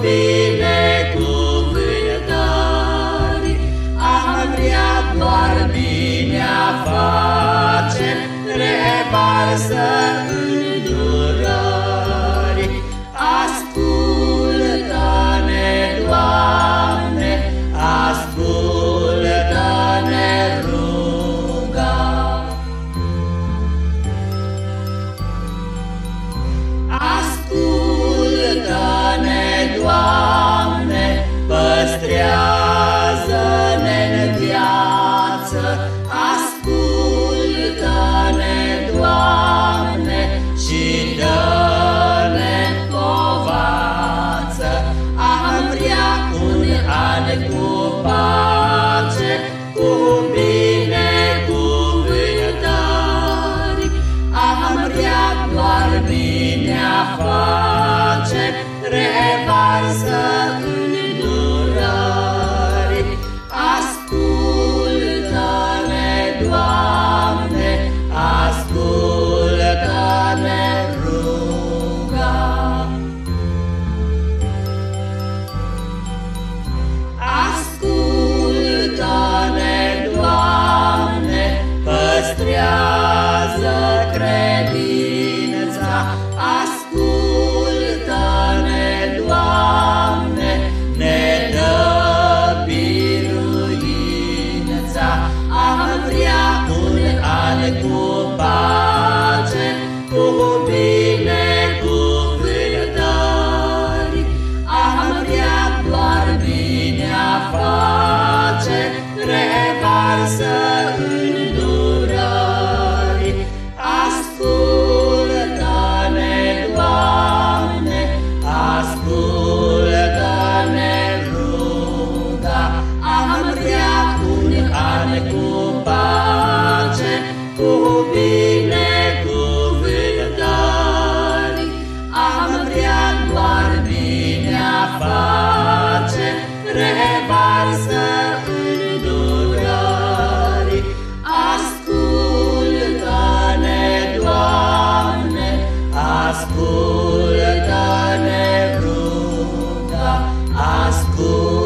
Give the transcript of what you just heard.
binecuvântări, am vrea doar bine a face, revarsă în Doamne, păstrează-ne în viață, ascultă-ne, Doamne, și dă-ne povață. Am vrea un an cu pace, cu bine, cu vântări, am vrea doar bine face. Revive. casa. Hallelujah. cu binecuvântări. Am vrea doar bine a face, revarsă îndurări. Ascultă-ne, Doamne, ascultă-ne, ruga, ascultă-ne.